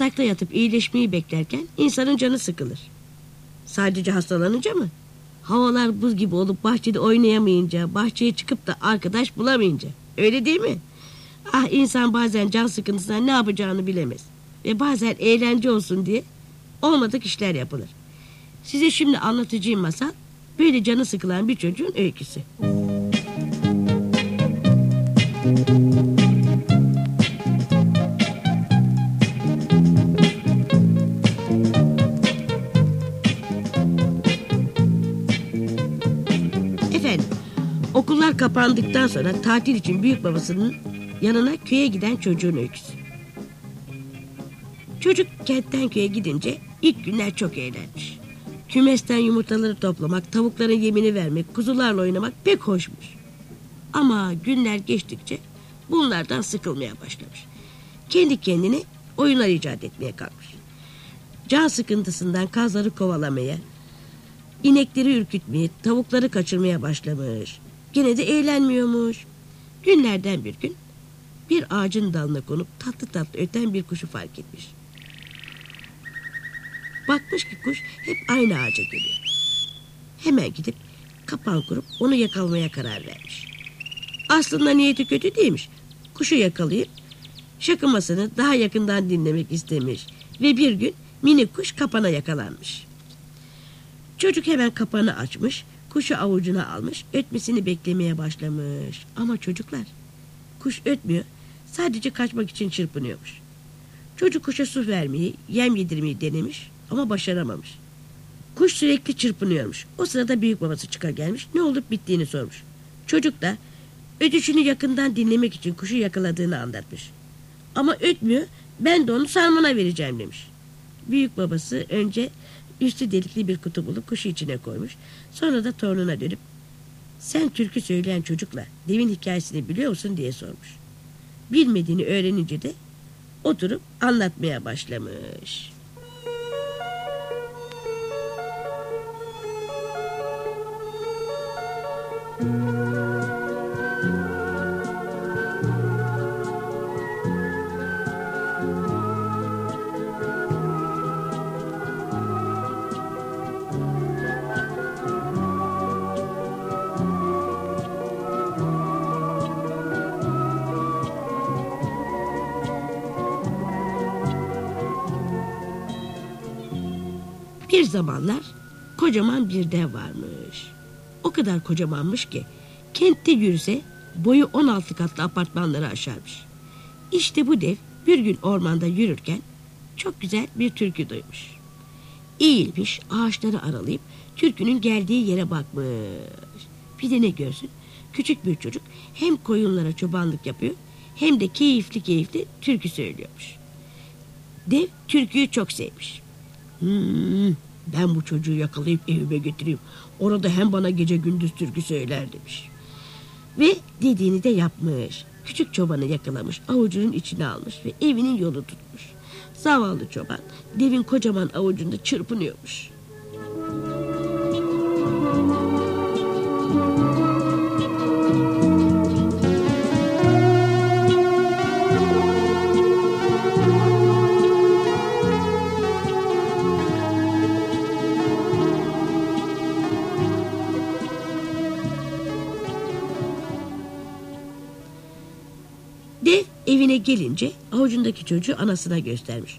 yatakta yatıp iyileşmeyi beklerken insanın canı sıkılır. Sadece hastalanınca mı? Havalar buz gibi olup bahçede oynayamayınca, bahçeye çıkıp da arkadaş bulamayınca. Öyle değil mi? Ah insan bazen can sıkıntısından ne yapacağını bilemez. Ve bazen eğlence olsun diye olmadık işler yapılır. Size şimdi anlatacağım masal böyle canı sıkılan bir çocuğun öyküsü. Efendim, kapandıktan sonra tatil için büyük babasının yanına köye giden çocuğun öyküsü. Çocuk kentten köye gidince ilk günler çok eğlenmiş. Kümesten yumurtaları toplamak, tavukların yemini vermek, kuzularla oynamak pek hoşmuş. Ama günler geçtikçe bunlardan sıkılmaya başlamış. Kendi kendine oyunlar icat etmeye kalkmış. Can sıkıntısından kazları kovalamaya, inekleri ürkütmeye, tavukları kaçırmaya başlamış. Gene de eğlenmiyormuş. Günlerden bir gün bir ağacın dalına konup tatlı tatlı öten bir kuşu fark etmiş. Bakmış ki kuş hep aynı ağaca geliyor. Hemen gidip kapan kurup onu yakalamaya karar vermiş. Aslında niyeti kötü değilmiş. Kuşu yakalayıp şakımasını daha yakından dinlemek istemiş. Ve bir gün minik kuş kapana yakalanmış. Çocuk hemen kapanı açmış, kuşu avucuna almış, ötmesini beklemeye başlamış. Ama çocuklar, kuş ötmüyor, sadece kaçmak için çırpınıyormuş. Çocuk kuşa su vermeyi, yem yedirmeyi denemiş ama başaramamış. Kuş sürekli çırpınıyormuş. O sırada büyük babası çıka gelmiş, ne olup bittiğini sormuş. Çocuk da ötüşünü yakından dinlemek için kuşu yakaladığını anlatmış. Ama ötmüyor, ben de onu sarmana vereceğim demiş. Büyük babası önce üstü delikli bir kutu bulup kuşu içine koymuş. Sonra da torununa dönüp sen türkü söyleyen çocukla devin hikayesini biliyor musun diye sormuş. Bilmediğini öğrenince de oturup anlatmaya başlamış. Bir zamanlar kocaman bir dev varmış. O kadar kocamanmış ki kentte yürüse boyu 16 katlı apartmanları aşarmış. İşte bu dev bir gün ormanda yürürken çok güzel bir türkü duymuş. Eğilmiş ağaçları aralayıp türkünün geldiği yere bakmış. Bir de ne görsün küçük bir çocuk hem koyunlara çobanlık yapıyor hem de keyifli keyifli türkü söylüyormuş. Dev türküyü çok sevmiş. Hmm, ben bu çocuğu yakalayıp evime götüreyim. Orada hem bana gece gündüz türkü söyler demiş. Ve dediğini de yapmış. Küçük çobanı yakalamış, avucunun içine almış ve evinin yolu tutmuş. Zavallı çoban devin kocaman avucunda çırpınıyormuş. Dev evine gelince avucundaki çocuğu anasına göstermiş.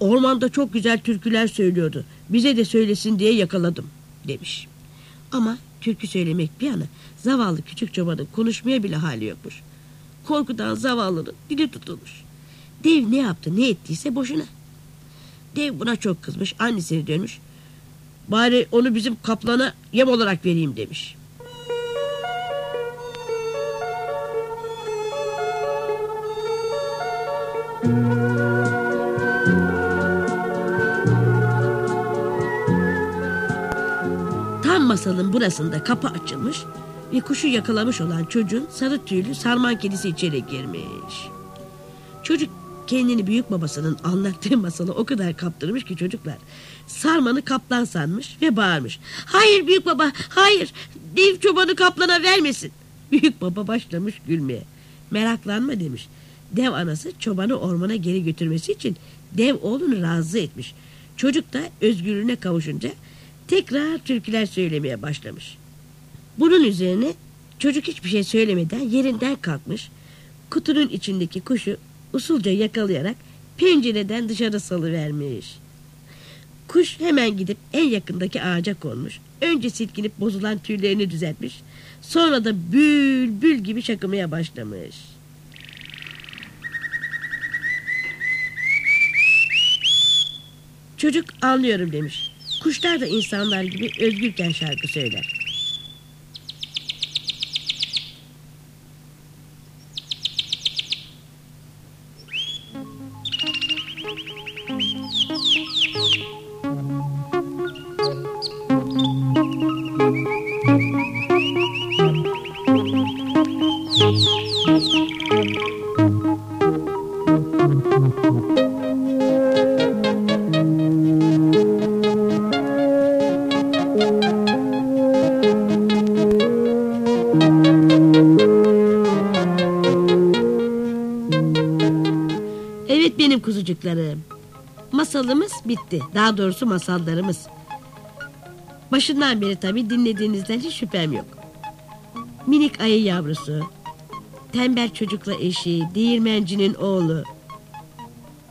Ormanda çok güzel türküler söylüyordu. Bize de söylesin diye yakaladım demiş. Ama türkü söylemek bir yana zavallı küçük çobanın konuşmaya bile hali yokmuş. Korkudan zavallının dili tutulmuş. Dev ne yaptı ne ettiyse boşuna. Dev buna çok kızmış annesine dönmüş. Bari onu bizim kaplana yem olarak vereyim demiş. Masalın burasında kapı açılmış ve kuşu yakalamış olan çocuğun sarı tüylü sarman kedisi içeri girmiş. Çocuk kendini büyük babasının anlattığı masalı o kadar kaptırmış ki çocuklar sarmanı kaplan sanmış ve bağırmış. Hayır büyük baba hayır dev çobanı kaplana vermesin. Büyük baba başlamış gülmeye. Meraklanma demiş. Dev anası çobanı ormana geri götürmesi için dev oğlunu razı etmiş. Çocuk da özgürlüğüne kavuşunca tekrar türküler söylemeye başlamış. Bunun üzerine çocuk hiçbir şey söylemeden yerinden kalkmış. Kutunun içindeki kuşu usulca yakalayarak pencereden dışarı salıvermiş. Kuş hemen gidip en yakındaki ağaca konmuş. Önce silkinip bozulan tüylerini düzeltmiş. Sonra da bülbül gibi şakımaya başlamış. Çocuk anlıyorum demiş. Kuşlar da insanlar gibi özgürken şarkı söyler. Kuzucuklarım. Masalımız bitti. Daha doğrusu masallarımız. Başından beri tabii dinlediğinizden hiç şüphem yok. Minik ayı yavrusu, tembel çocukla eşi, değirmencinin oğlu,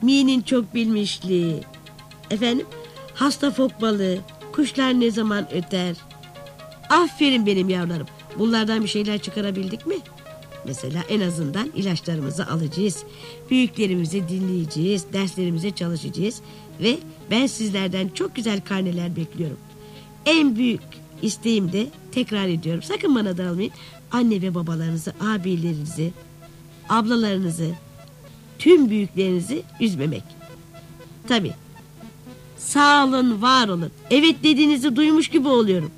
Mi'nin çok bilmişliği, efendim hasta fok balığı, kuşlar ne zaman öter. Aferin benim yavrularım. Bunlardan bir şeyler çıkarabildik mi? Mesela en azından ilaçlarımızı alacağız. Büyüklerimizi dinleyeceğiz. Derslerimize çalışacağız. Ve ben sizlerden çok güzel karneler bekliyorum. En büyük isteğim de tekrar ediyorum. Sakın bana darılmayın. Anne ve babalarınızı, abilerinizi, ablalarınızı, tüm büyüklerinizi üzmemek. Tabii. Sağ olun, var olun. Evet dediğinizi duymuş gibi oluyorum.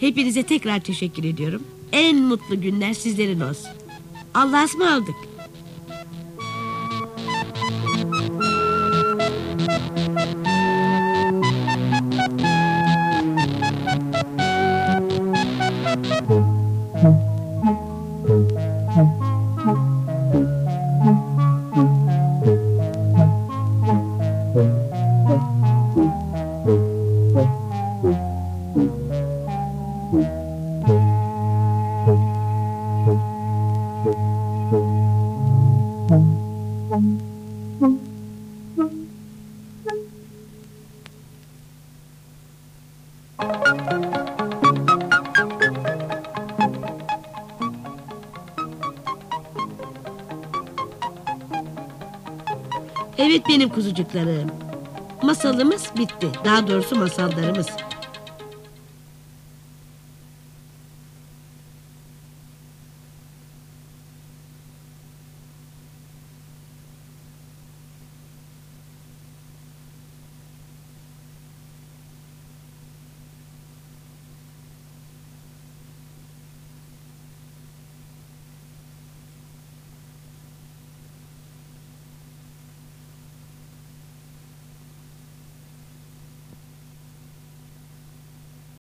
Hepinize tekrar teşekkür ediyorum. En mutlu günler sizlerin olsun. Allah'a ısmarladık. Evet benim kuzucuklarım. Masalımız bitti. Daha doğrusu masallarımız.